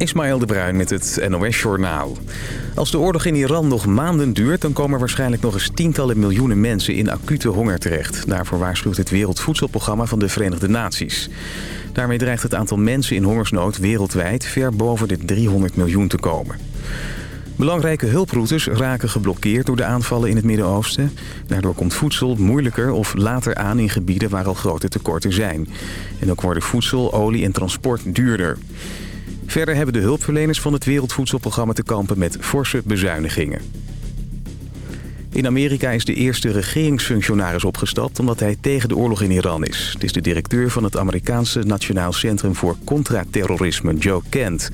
Ismaël de Bruin met het NOS Journaal. Als de oorlog in Iran nog maanden duurt... dan komen waarschijnlijk nog eens tientallen miljoenen mensen in acute honger terecht. Daarvoor waarschuwt het Wereldvoedselprogramma van de Verenigde Naties. Daarmee dreigt het aantal mensen in hongersnood wereldwijd... ver boven de 300 miljoen te komen. Belangrijke hulproutes raken geblokkeerd door de aanvallen in het Midden-Oosten. Daardoor komt voedsel moeilijker of later aan in gebieden waar al grote tekorten zijn. En ook worden voedsel, olie en transport duurder. Verder hebben de hulpverleners van het Wereldvoedselprogramma te kampen met forse bezuinigingen. In Amerika is de eerste regeringsfunctionaris opgestapt omdat hij tegen de oorlog in Iran is. Het is de directeur van het Amerikaanse Nationaal Centrum voor Contraterrorisme, Joe Kent.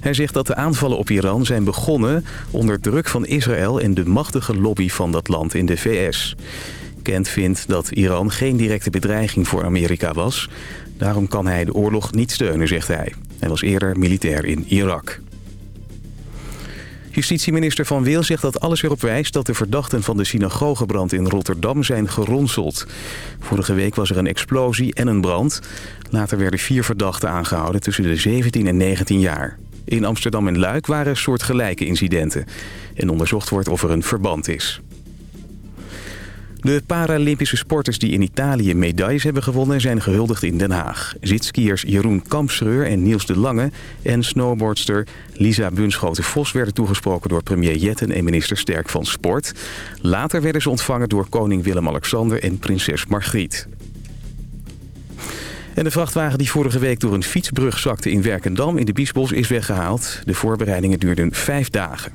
Hij zegt dat de aanvallen op Iran zijn begonnen onder druk van Israël en de machtige lobby van dat land in de VS. Kent vindt dat Iran geen directe bedreiging voor Amerika was. Daarom kan hij de oorlog niet steunen, zegt hij. Hij was eerder militair in Irak. Justitieminister Van Wil zegt dat alles erop wijst dat de verdachten van de synagogebrand in Rotterdam zijn geronseld. Vorige week was er een explosie en een brand. Later werden vier verdachten aangehouden tussen de 17 en 19 jaar. In Amsterdam en Luik waren soortgelijke incidenten. En onderzocht wordt of er een verband is. De Paralympische sporters die in Italië medailles hebben gewonnen... zijn gehuldigd in Den Haag. Zitskiers Jeroen Kampschreur en Niels de Lange... en snowboardster Lisa Bunschoten-Vos werden toegesproken... door premier Jetten en minister Sterk van Sport. Later werden ze ontvangen door koning Willem-Alexander en prinses Margriet. En de vrachtwagen die vorige week door een fietsbrug zakte in Werkendam in de Biesbos is weggehaald. De voorbereidingen duurden vijf dagen.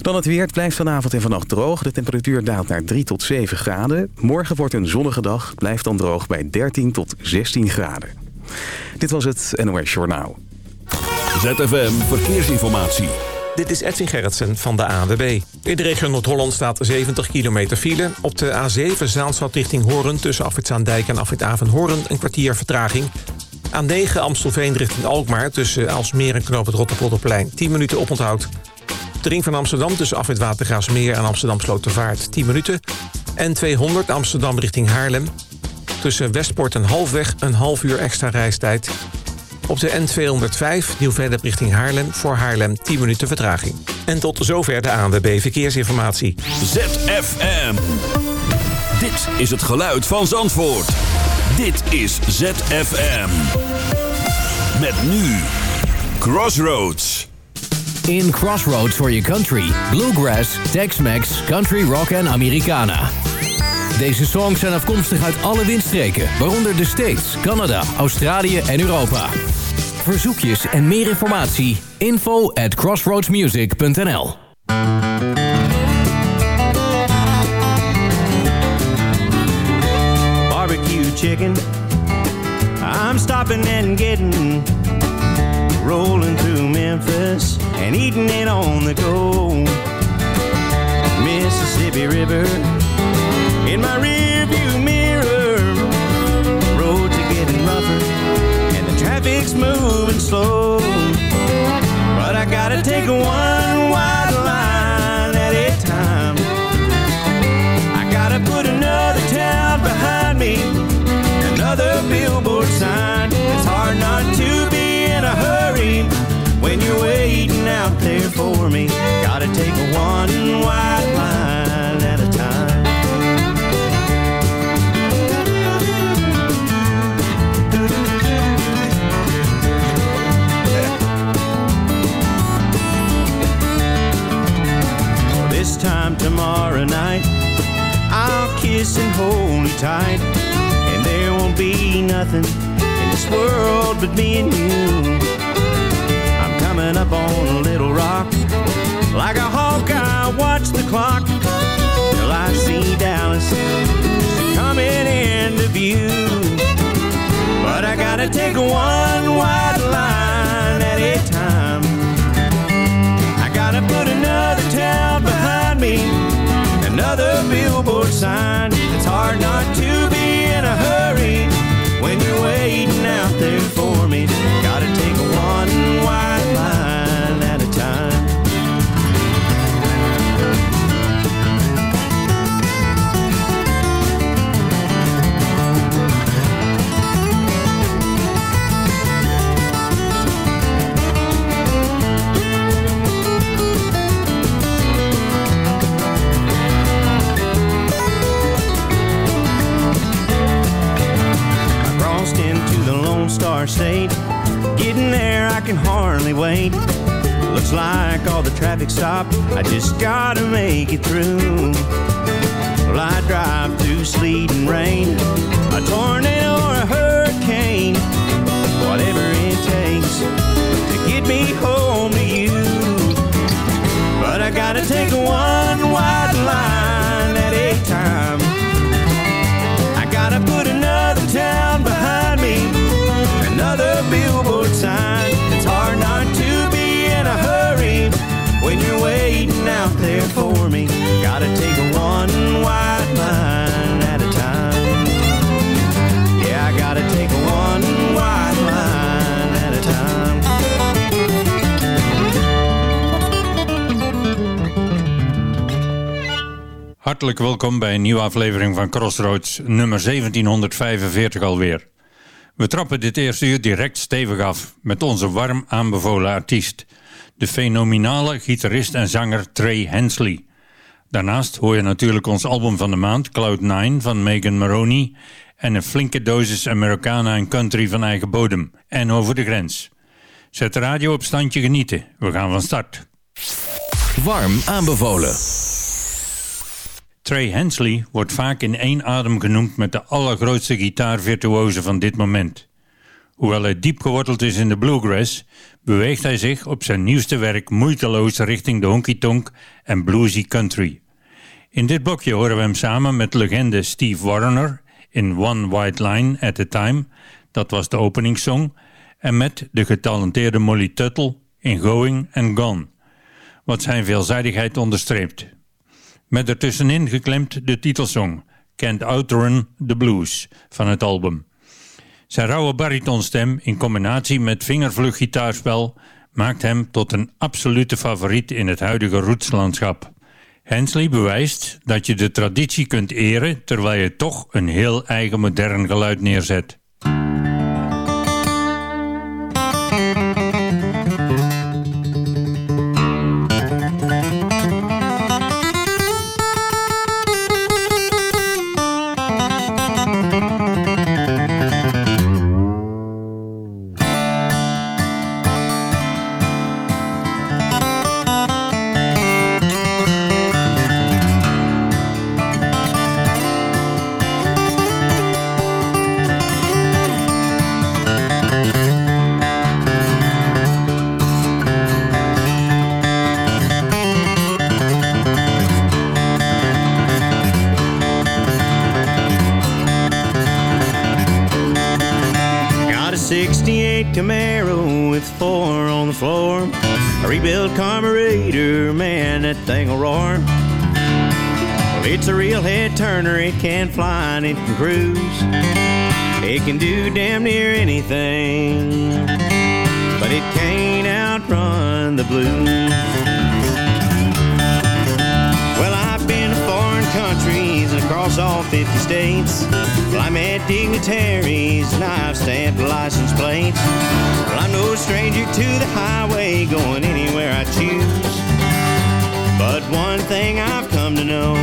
Dan het weer. Het blijft vanavond en vannacht droog. De temperatuur daalt naar 3 tot 7 graden. Morgen wordt een zonnige dag. Blijft dan droog bij 13 tot 16 graden. Dit was het NOS Journaal. ZFM Verkeersinformatie. Dit is Edwin Gerritsen van de ANWB. In de regio Noord-Holland staat 70 kilometer file. Op de A7 Zaanstad richting Hoorn tussen Afrit en Afrit Avenhoorn een kwartier vertraging. A9 Amstelveen richting Alkmaar tussen Alsmeer en Knoop het Rotterpolderplein 10 minuten oponthoud. De van Amsterdam tussen Afrit en Amsterdam Slotervaart 10 minuten. En 200 Amsterdam richting Haarlem. Tussen Westport en Halfweg een half uur extra reistijd. Op de N205 Nieuw-Vennep richting Haarlem voor Haarlem 10 minuten vertraging. En tot zover de ANWB Verkeersinformatie. ZFM. Dit is het geluid van Zandvoort. Dit is ZFM. Met nu Crossroads. In Crossroads for your country. Bluegrass, Tex-Mex, Country Rock en Americana. Deze songs zijn afkomstig uit alle windstreken, waaronder de States, Canada, Australië en Europa. Verzoekjes en meer informatie, info at crossroadsmusic.nl Barbecue chicken, I'm stopping and getting, rolling through Memphis and eating it on the go. Mississippi River in my rearview mirror. Roads are getting rougher and the traffic's moving slow. But I gotta take one but me and you. I'm coming up on a little rock. Like a hawk, I watch the clock till I see Dallas coming into view. But I gotta take one wide line at a time. I gotta put another town behind me, another billboard sign. It's hard not to be in a hurry when you're can hardly wait. Looks like all the traffic stopped. I just gotta make it through. Well, I drive through sleet and rain, a tornado or a hurricane, whatever it takes to get me home to you. But I gotta take one white line at a time. Hartelijk welkom bij een nieuwe aflevering van Crossroads, nummer 1745 alweer. We trappen dit eerste uur direct stevig af met onze warm aanbevolen artiest, de fenomenale gitarist en zanger Trey Hensley. Daarnaast hoor je natuurlijk ons album van de maand, Cloud9 van Megan Maroney en een flinke dosis Americana en country van eigen bodem en over de grens. Zet de radio op standje genieten, we gaan van start. Warm aanbevolen. Trey Hensley wordt vaak in één adem genoemd met de allergrootste gitaarvirtuoze van dit moment. Hoewel hij diep geworteld is in de bluegrass, beweegt hij zich op zijn nieuwste werk moeiteloos richting de honky-tonk en bluesy country. In dit blokje horen we hem samen met legende Steve Warner in One White Line at a Time, dat was de openingssong, en met de getalenteerde Molly Tuttle in Going and Gone, wat zijn veelzijdigheid onderstreept. Met ertussenin geklemd de titelsong Can't Outrun the Blues van het album. Zijn rauwe baritonstem in combinatie met vingervlug gitaarspel maakt hem tot een absolute favoriet in het huidige rootslandschap. Hensley bewijst dat je de traditie kunt eren terwijl je toch een heel eigen modern geluid neerzet. Can cruise. It can do damn near anything, but it can't outrun the blues. Well, I've been to foreign countries and across all 50 states. Well, I met dignitaries and I've stamped license plates. Well, I'm no stranger to the highway going anywhere I choose. But one thing I've come to know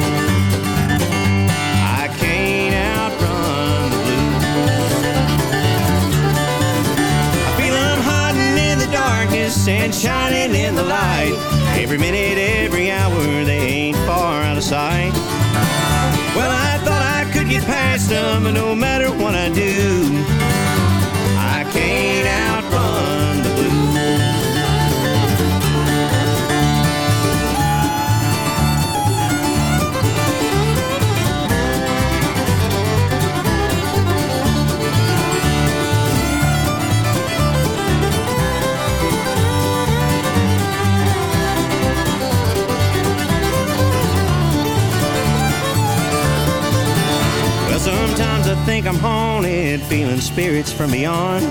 and shining in the light. Every minute, every hour, they ain't far out of sight. Well, I thought I could get past them, and no matter what I do, spirits from beyond.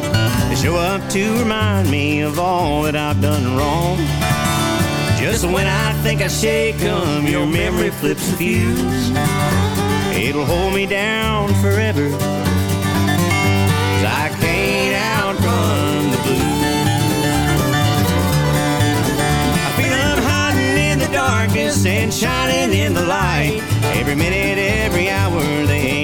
They show up to remind me of all that I've done wrong. Just when I think I shake 'em, your memory flips a fuse. It'll hold me down forever. 'Cause I can't outrun the blues. I feel I'm hiding in the darkness and shining in the light. Every minute, every hour, they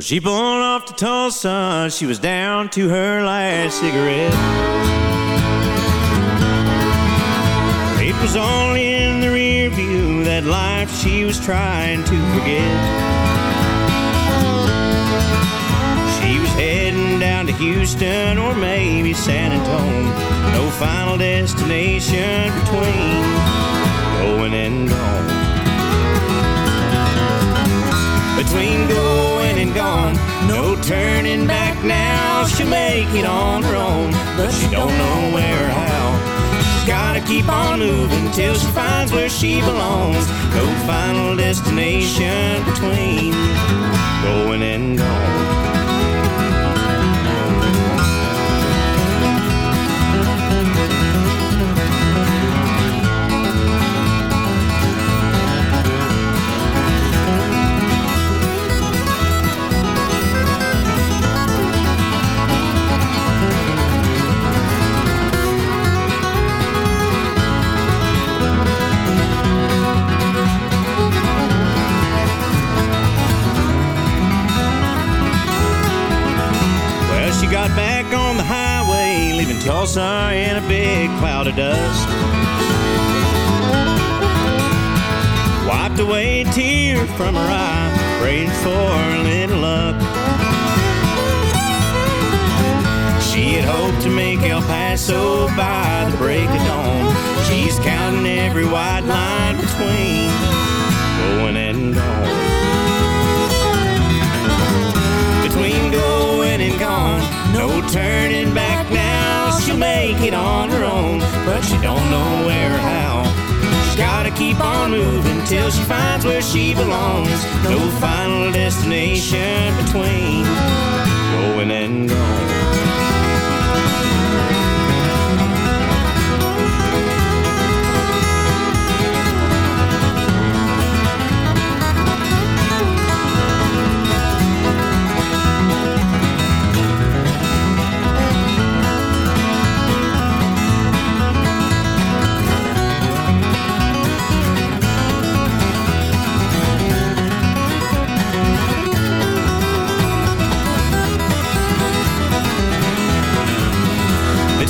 Well, she pulled off to Tulsa. She was down to her last cigarette. It was only in the rear view that life she was trying to forget. She was heading down to Houston or maybe San Antonio. No final destination between going and gone. Between going and gone, no turning back now. She'll make it on her own, but she don't know where or how. She's gotta keep on moving till she finds where she belongs. No final destination between going and gone. From her eye, praying for a little luck. She had hoped to make El Paso by the break of dawn. She's counting every white line between going and gone. between going and gone. No turning back now. She'll make it on her own, but she don't know where gotta keep on moving till she finds where she belongs. No final destination between going and gone.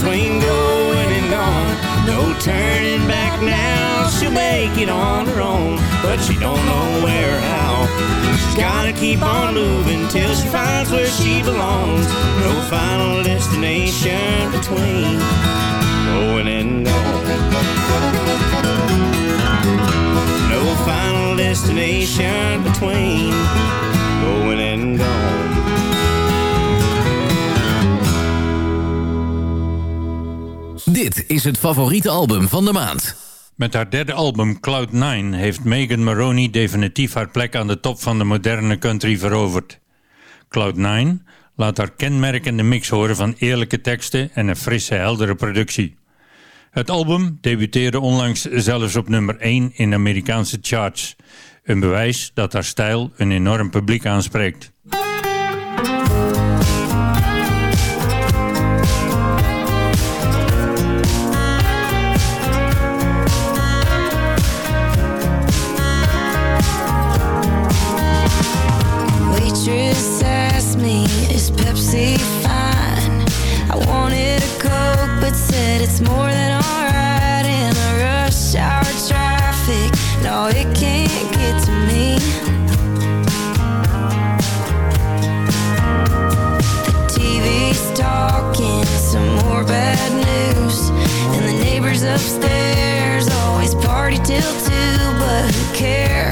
Between going and gone. No turning back now. She'll make it on her own, but she don't know where or how. She's gotta keep on moving till she finds where she belongs. No final destination between going and gone. No final destination between is het favoriete album van de maand. Met haar derde album Cloud9 heeft Megan Maroney definitief haar plek aan de top van de moderne country veroverd. Cloud9 laat haar kenmerkende mix horen van eerlijke teksten en een frisse, heldere productie. Het album debuteerde onlangs zelfs op nummer 1 in Amerikaanse charts. Een bewijs dat haar stijl een enorm publiek aanspreekt. upstairs always party till two, but who cares?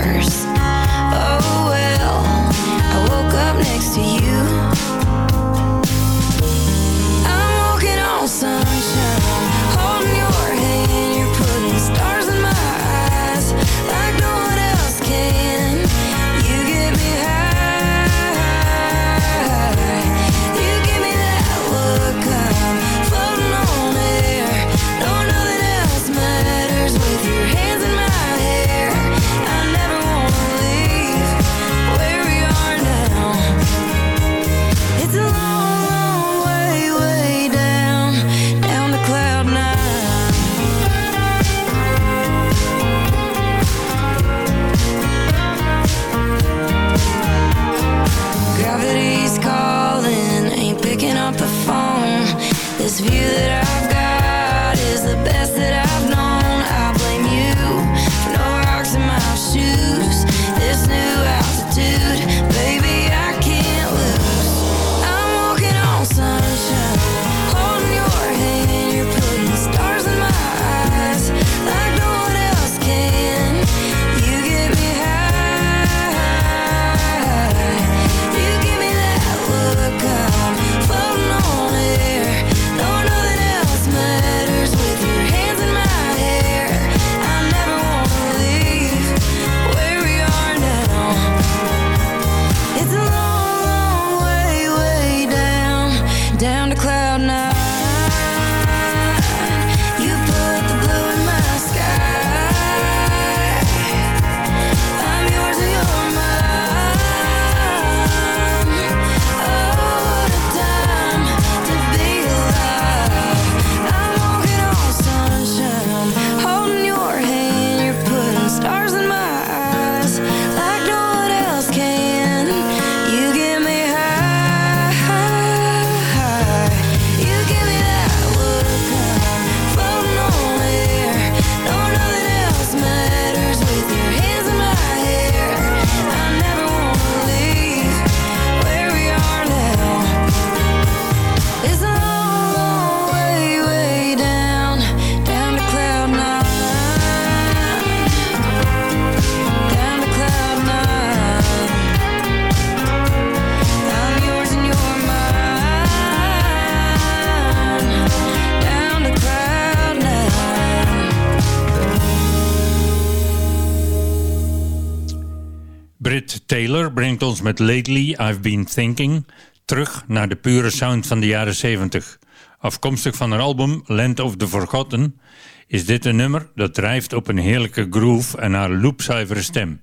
Ons met Lately I've Been Thinking terug naar de pure sound van de jaren 70. Afkomstig van haar album Land of the Forgotten is dit een nummer dat drijft op een heerlijke groove en haar loopzuivere stem.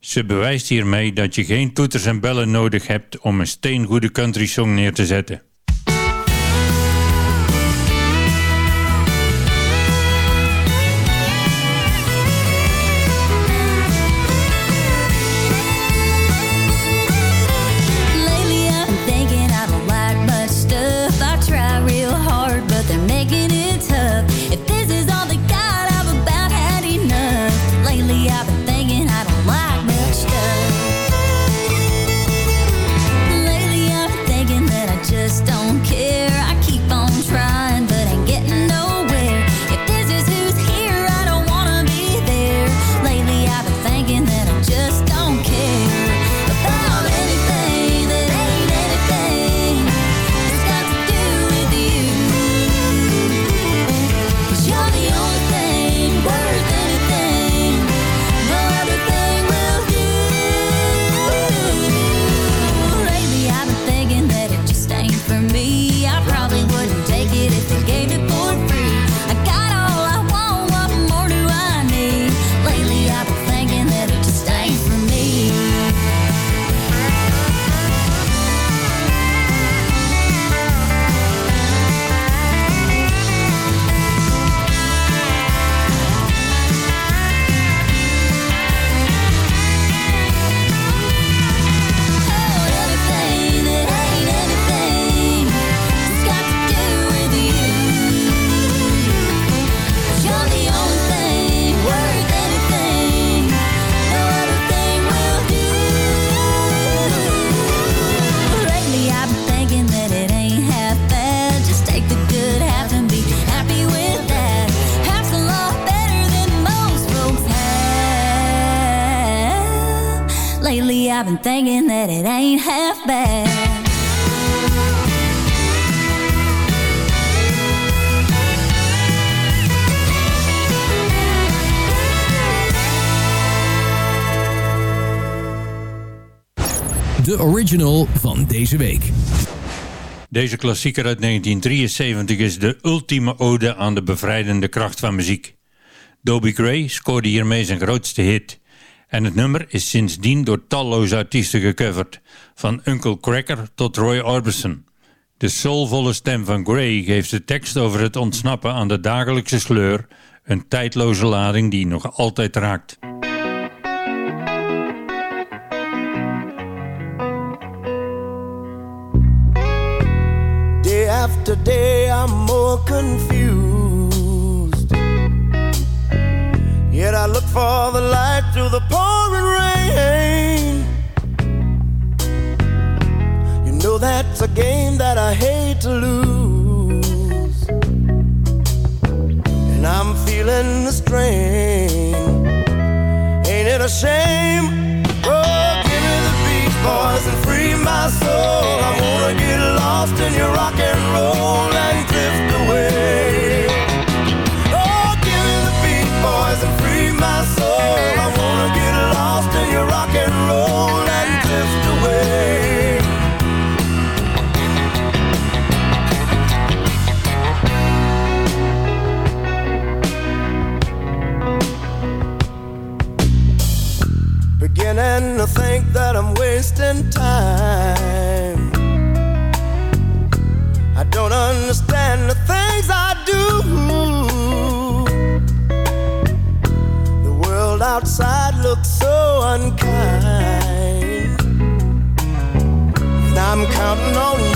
Ze bewijst hiermee dat je geen toeters en bellen nodig hebt om een steengoede country song neer te zetten. Original van deze week. Deze klassieker uit 1973 is de ultieme ode aan de bevrijdende kracht van muziek. Dobie Gray scoorde hiermee zijn grootste hit. En het nummer is sindsdien door talloze artiesten gecoverd, van Uncle Cracker tot Roy Orbison. De soulvolle stem van Gray geeft de tekst over het ontsnappen aan de dagelijkse sleur een tijdloze lading die nog altijd raakt. Day after day I'm more confused Yet I look for the light through the pouring rain. You know that's a game that I hate to lose. And I'm feeling the strain. Ain't it a shame? Boys, and free my soul. I wanna get lost in your rock and roll and drift away. Oh, give me the beat, boys, and free my soul. I'm wasting time. I don't understand the things I do. The world outside looks so unkind. And I'm counting on you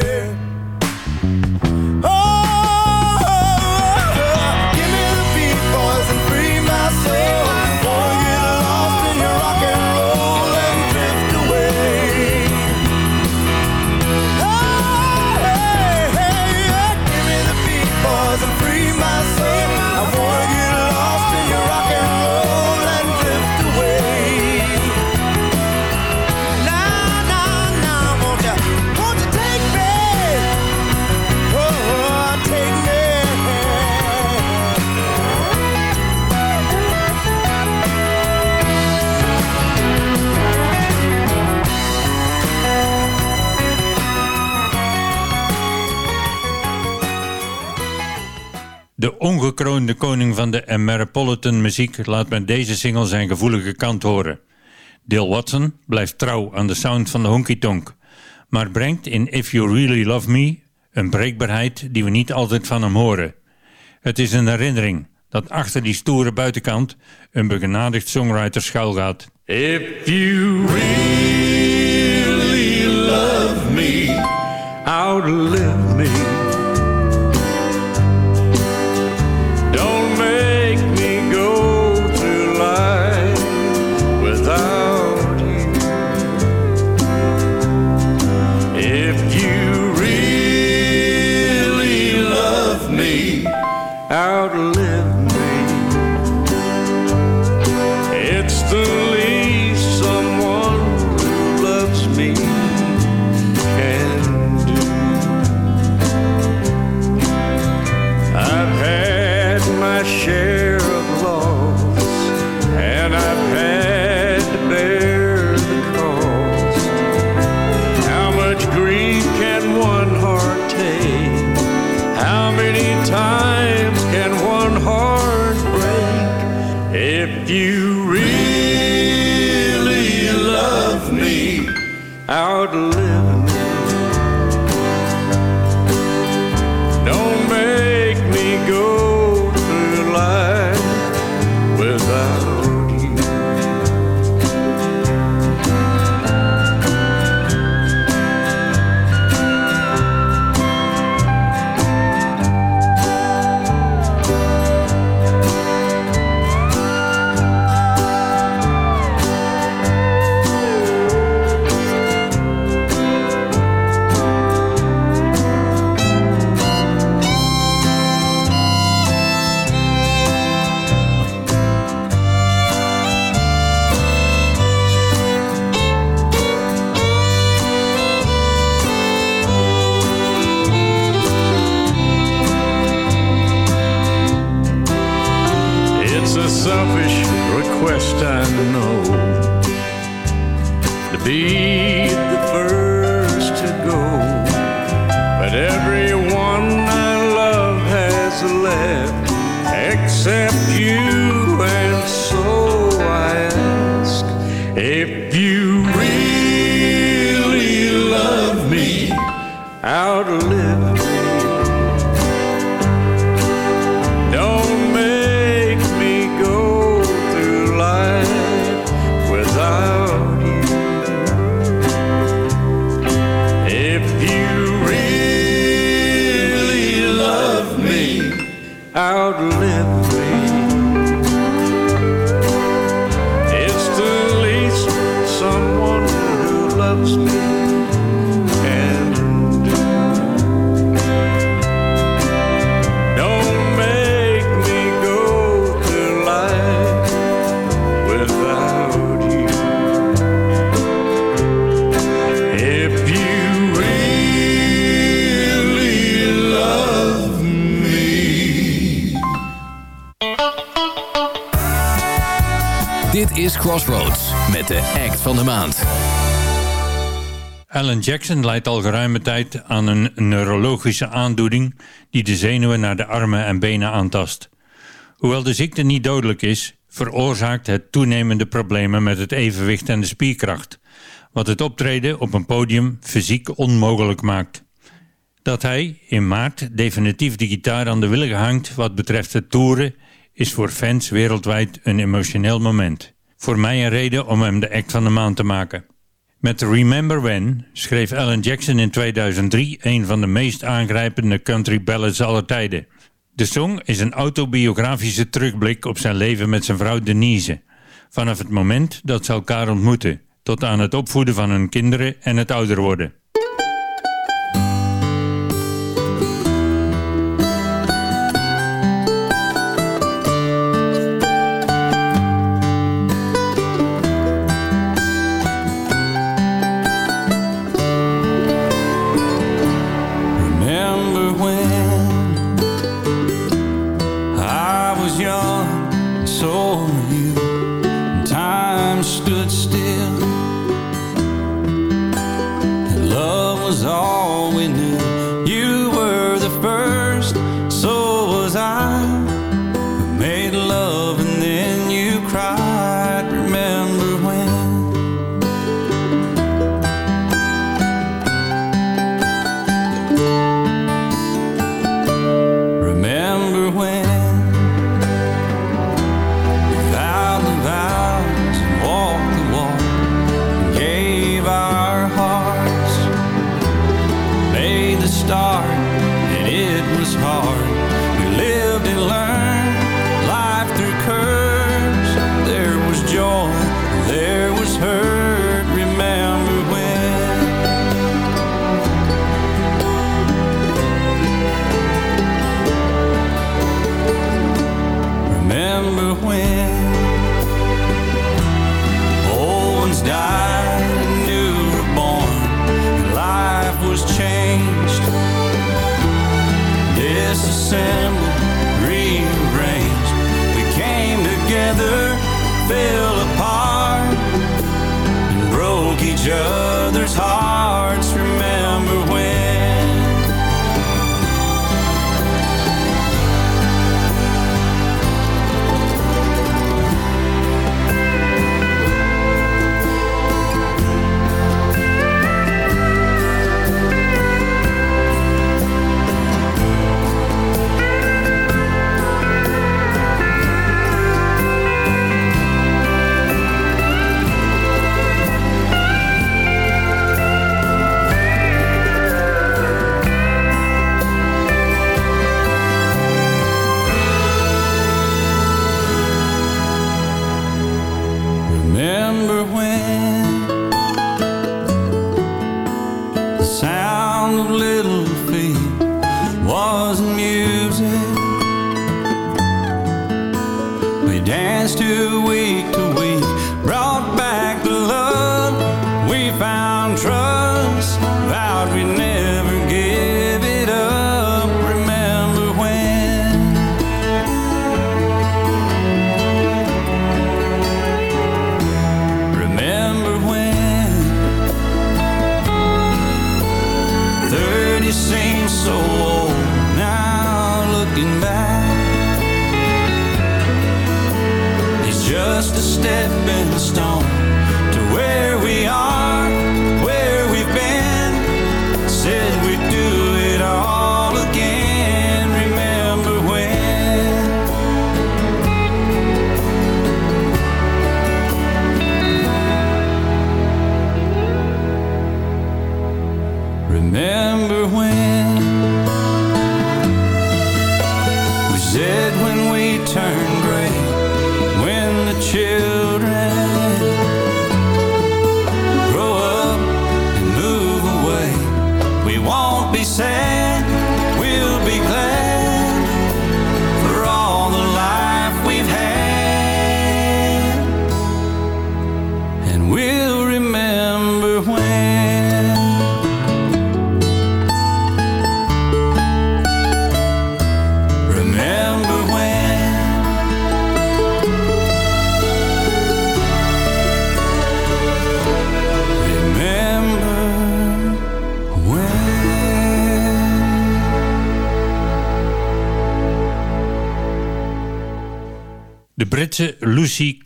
De ongekroonde koning van de Ameripolitan muziek laat met deze single zijn gevoelige kant horen. Dale Watson blijft trouw aan de sound van de honky tonk, maar brengt in If You Really Love Me een breekbaarheid die we niet altijd van hem horen. Het is een herinnering dat achter die stoere buitenkant een begenadigd songwriter schuilgaat. If you really love me, outlive me. Selfish request, I know, to be De act van de maand. Alan Jackson lijdt al geruime tijd aan een neurologische aandoening die de zenuwen naar de armen en benen aantast. Hoewel de ziekte niet dodelijk is, veroorzaakt het toenemende problemen met het evenwicht en de spierkracht, wat het optreden op een podium fysiek onmogelijk maakt. Dat hij in maart definitief de gitaar aan de willigen hangt wat betreft het toeren is voor fans wereldwijd een emotioneel moment. Voor mij een reden om hem de act van de maand te maken. Met Remember When schreef Alan Jackson in 2003 een van de meest aangrijpende country ballads aller tijden. De song is een autobiografische terugblik op zijn leven met zijn vrouw Denise. Vanaf het moment dat ze elkaar ontmoeten, tot aan het opvoeden van hun kinderen en het ouder worden. Disassembled, rearranged. We came together, fell apart, and broke each other's hearts.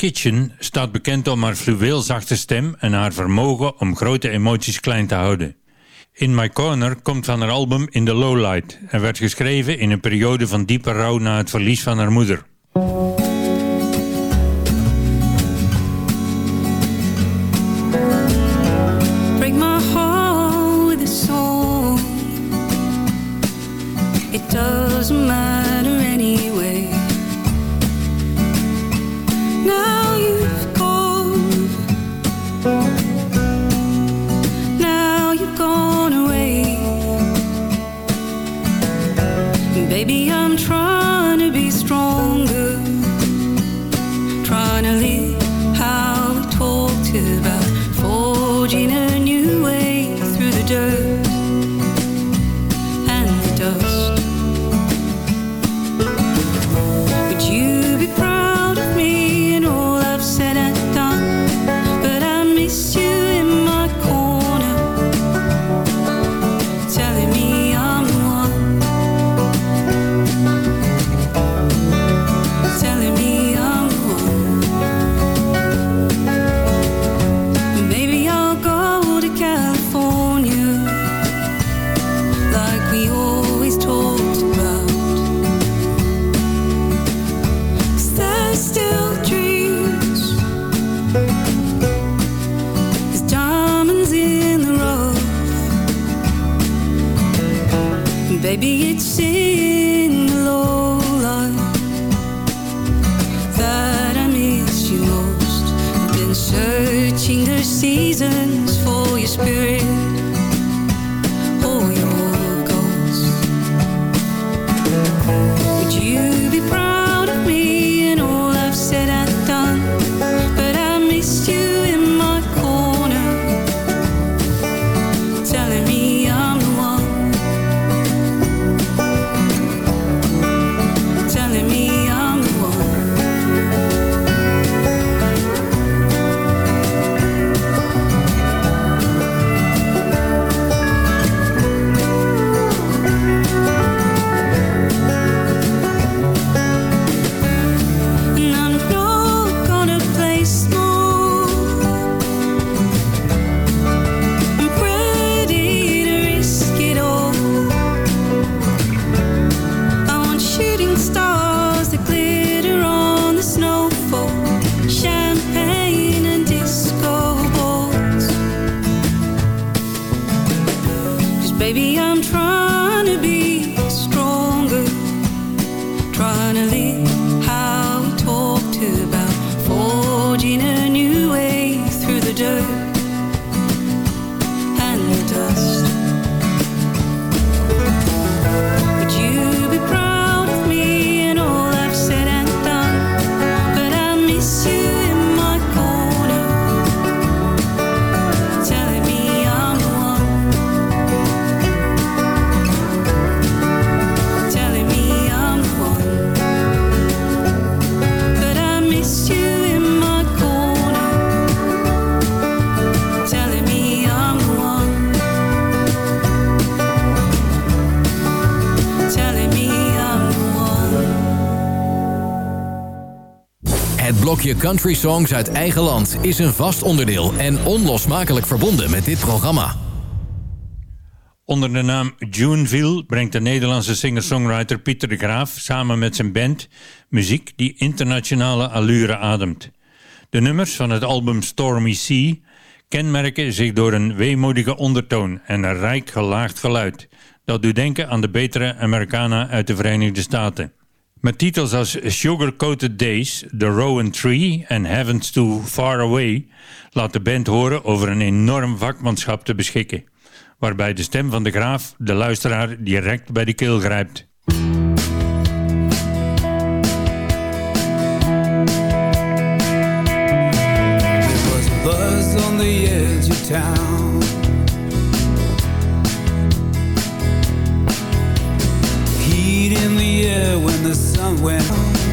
Kitchen staat bekend om haar fluweelzachte stem en haar vermogen om grote emoties klein te houden. In My Corner komt van haar album In the Lowlight en werd geschreven in een periode van diepe rouw na het verlies van haar moeder. Baby, I'm trying Blokje Country Songs uit eigen land is een vast onderdeel en onlosmakelijk verbonden met dit programma. Onder de naam Juneville brengt de Nederlandse singer-songwriter Pieter de Graaf samen met zijn band muziek die internationale allure ademt. De nummers van het album Stormy Sea kenmerken zich door een weemoedige ondertoon en een rijk gelaagd geluid. Dat doet denken aan de betere Americana uit de Verenigde Staten. Met titels als Sugar Coated Days, The Rowan Tree en Heaven's Too Far Away laat de band horen over een enorm vakmanschap te beschikken waarbij de stem van de graaf de luisteraar direct bij de keel grijpt. There the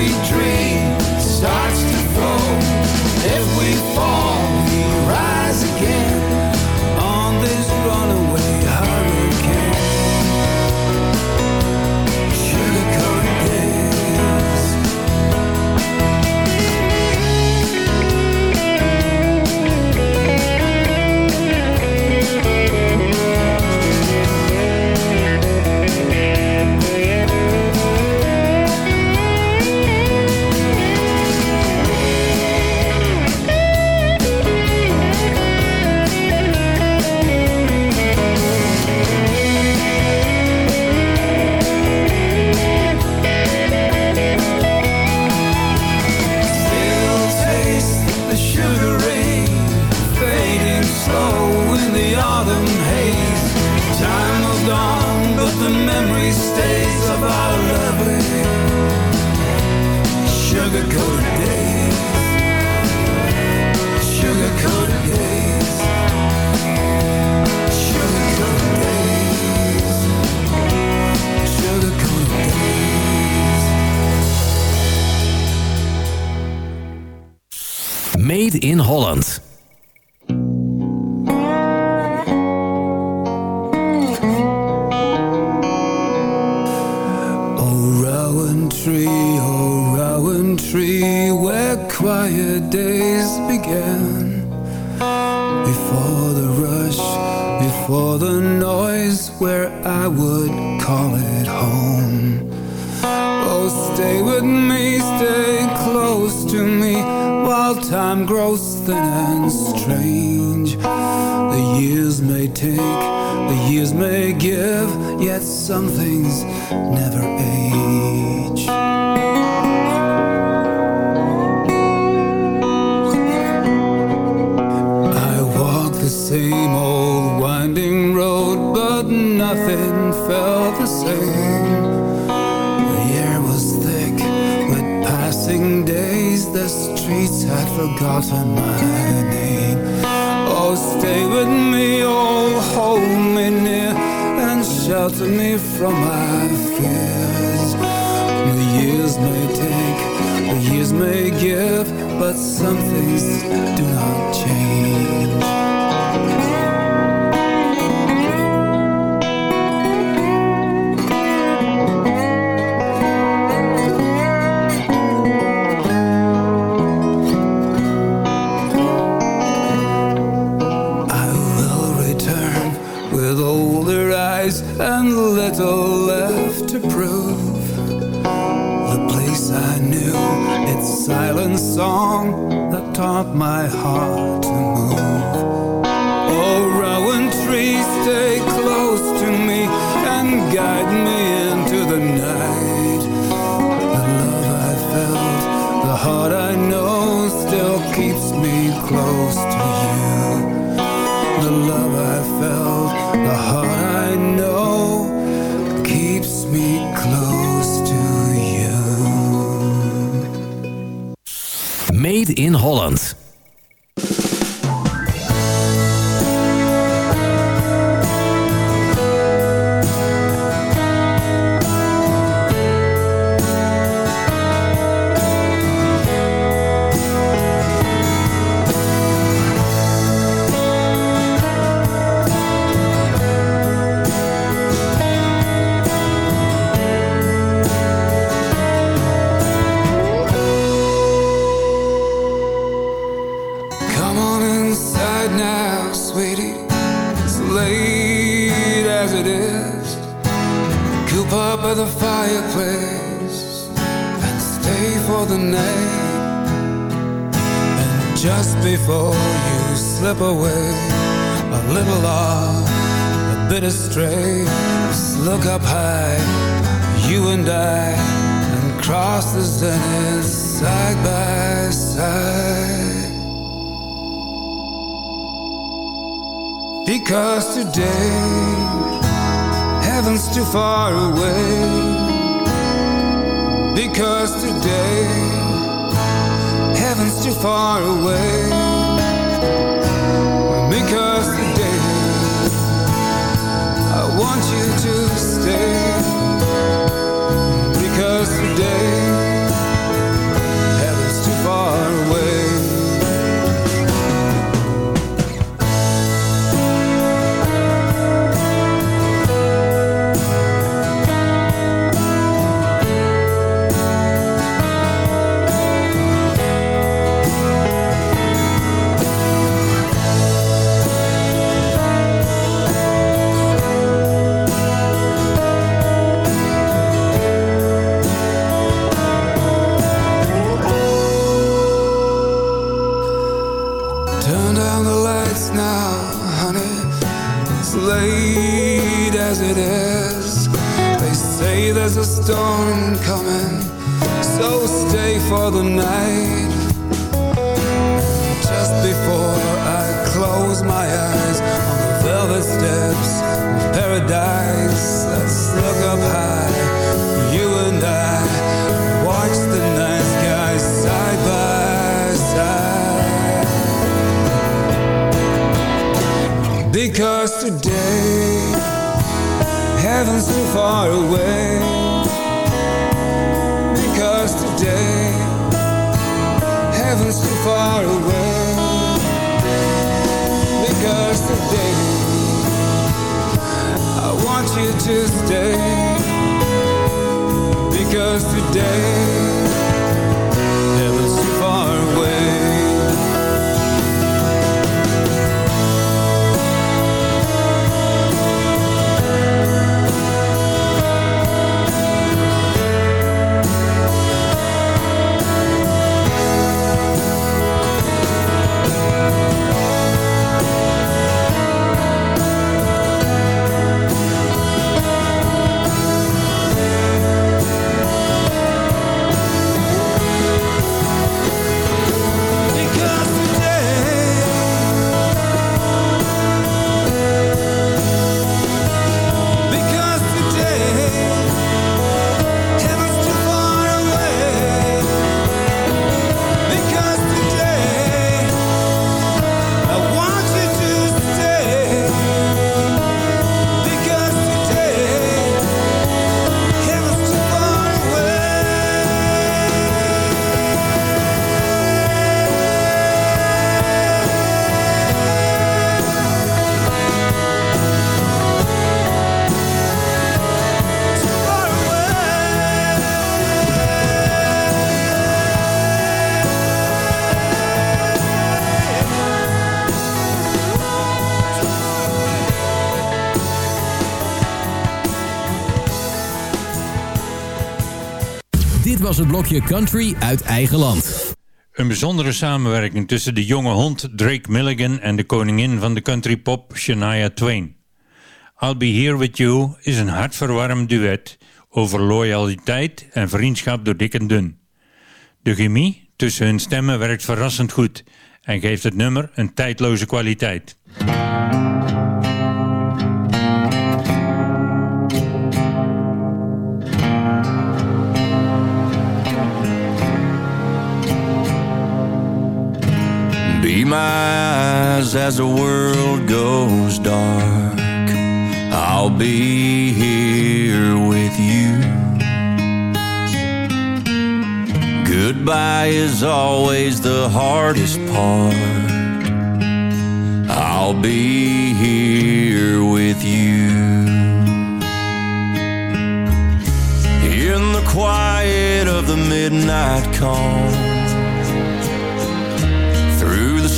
every dream starts to flow. If we fall, Made in Holland. Oh, rowan tree, oh, rowan tree, where quiet days began. Before the rush, before the noise, where I would call it home. Oh, stay with me, stay close to me, while time grows thin and strange. The years may take, the years may give, yet some things never age. Forgotten my name. Oh, stay with me, oh, hold me near and shelter me from my fears. The years may take, the years may give, but some things do not change. silent song that taught my heart to move. Oh, rowan trees, stay close to me and guide me into the night. The love I felt, the heart I know, still keeps me close to you. The love I felt, the heart I know in Holland. Because today heaven's too far away. Because today heaven's too far away. Because today I want you to stay. Was het blokje Country uit eigen land. Een bijzondere samenwerking tussen de jonge hond Drake Milligan en de koningin van de countrypop Shania Twain. I'll Be Here With You is een hartverwarmend duet over loyaliteit en vriendschap door dik en dun. De chemie tussen hun stemmen werkt verrassend goed en geeft het nummer een tijdloze kwaliteit. My eyes as the world goes dark. I'll be here with you. Goodbye is always the hardest part. I'll be here with you. In the quiet of the midnight calm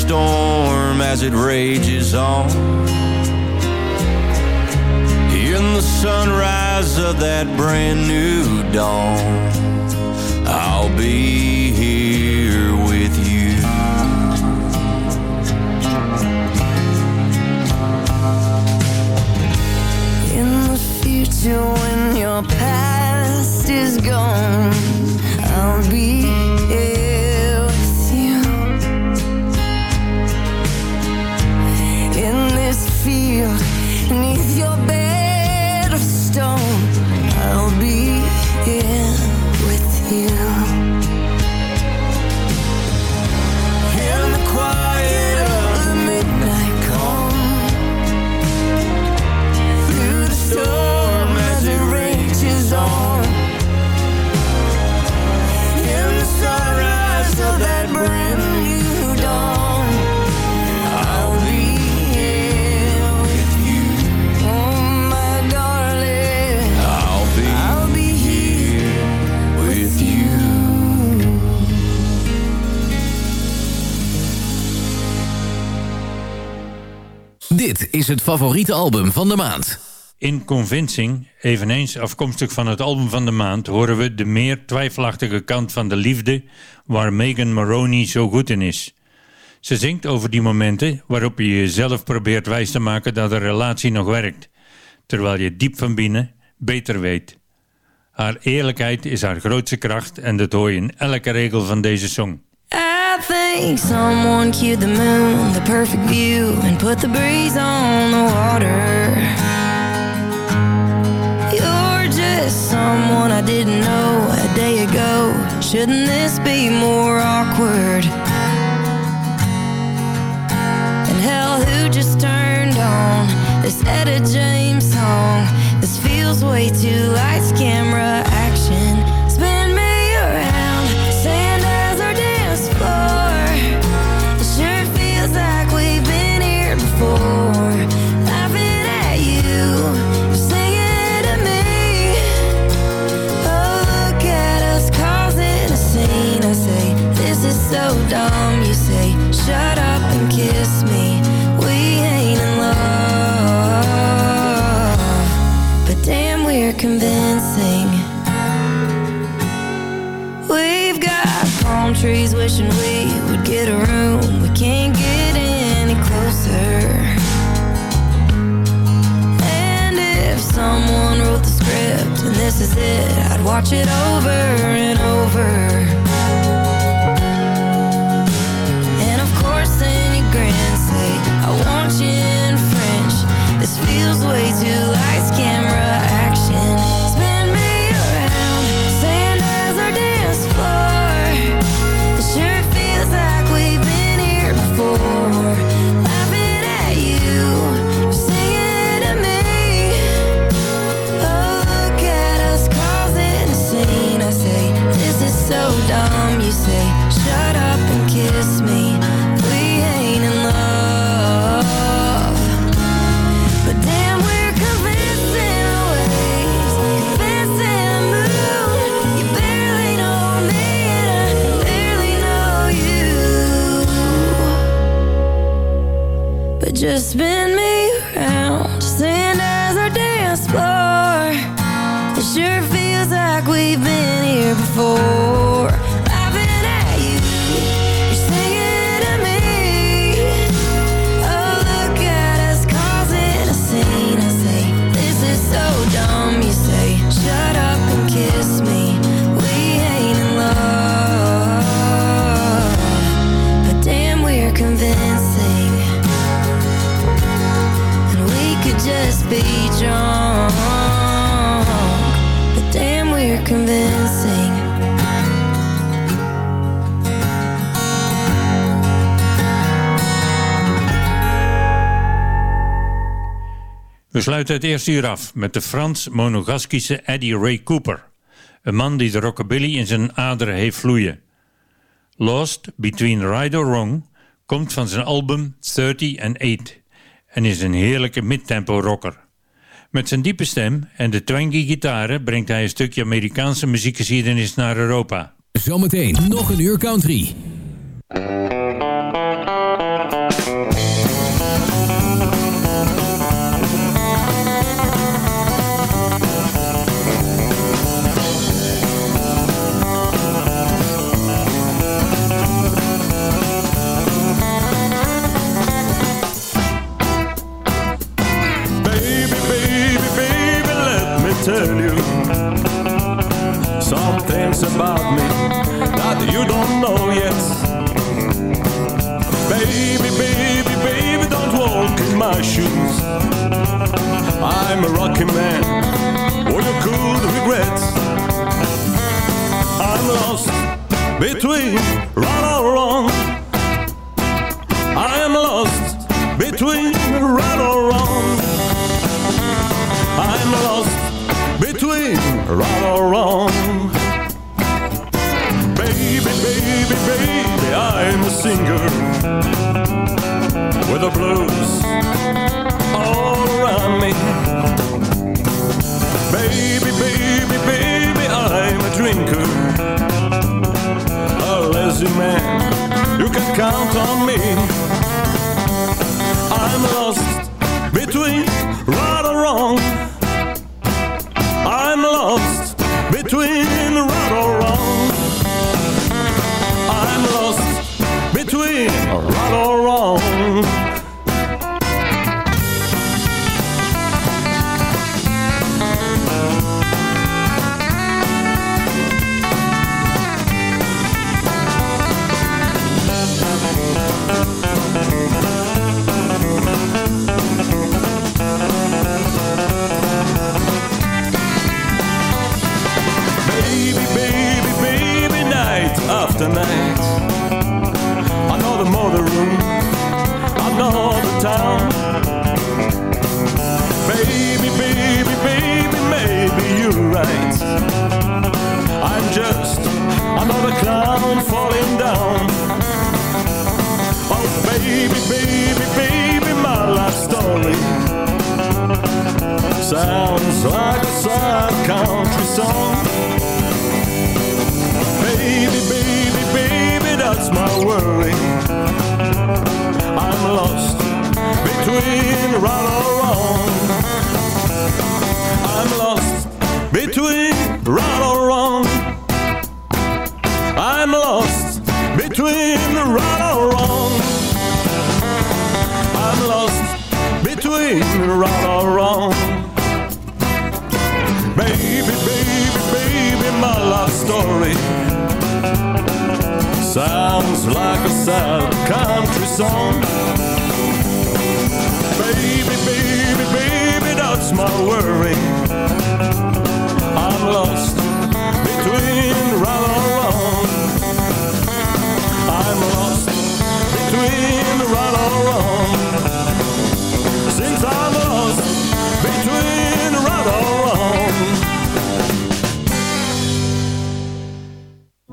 storm as it rages on. In the sunrise of that brand new dawn favoriete album van de maand. In Convincing, eveneens afkomstig van het album van de maand, horen we de meer twijfelachtige kant van de liefde waar Megan Maroney zo goed in is. Ze zingt over die momenten waarop je jezelf probeert wijs te maken dat een relatie nog werkt, terwijl je diep van binnen beter weet. Haar eerlijkheid is haar grootste kracht en dat hoor je in elke regel van deze song. I think someone cued the moon, the perfect view, and put the breeze on the water. You're just someone I didn't know a day ago. Shouldn't this be more awkward? And hell, who just turned on this Etta James song? This feels way too lights, camera, this is it, I'd watch it over and over. Just spin me around, sand as our dance floor. It sure feels like we've been here before. Sluiten het eerste uur af met de Frans-Monogaskische Eddie Ray Cooper. Een man die de rockabilly in zijn aderen heeft vloeien. Lost Between Right or Wrong komt van zijn album 30 and 8 en is een heerlijke midtempo rocker. Met zijn diepe stem en de twangy gitaren brengt hij een stukje Amerikaanse muziekgeschiedenis naar Europa. Zometeen nog een uur country. Tell you some things about me that you don't know yet. Baby, baby, baby, don't walk in my shoes. I'm a rocky man, or you could regret. I'm lost between right or wrong. I am lost between can sounds like a sad country song. Baby, baby, baby, that's my worry. I'm lost between right or wrong. I'm lost between right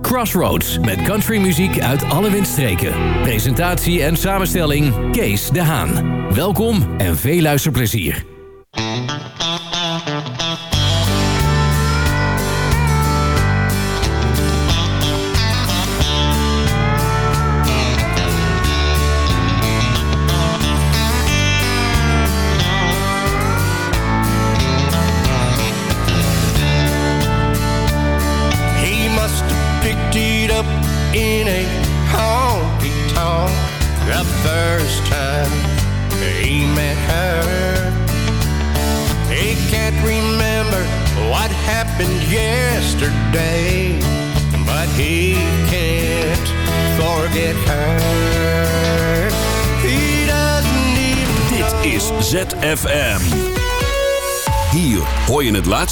Crossroads met countrymuziek uit alle windstreken. Presentatie en samenstelling Kees de Haan. Welkom en veel luisterplezier.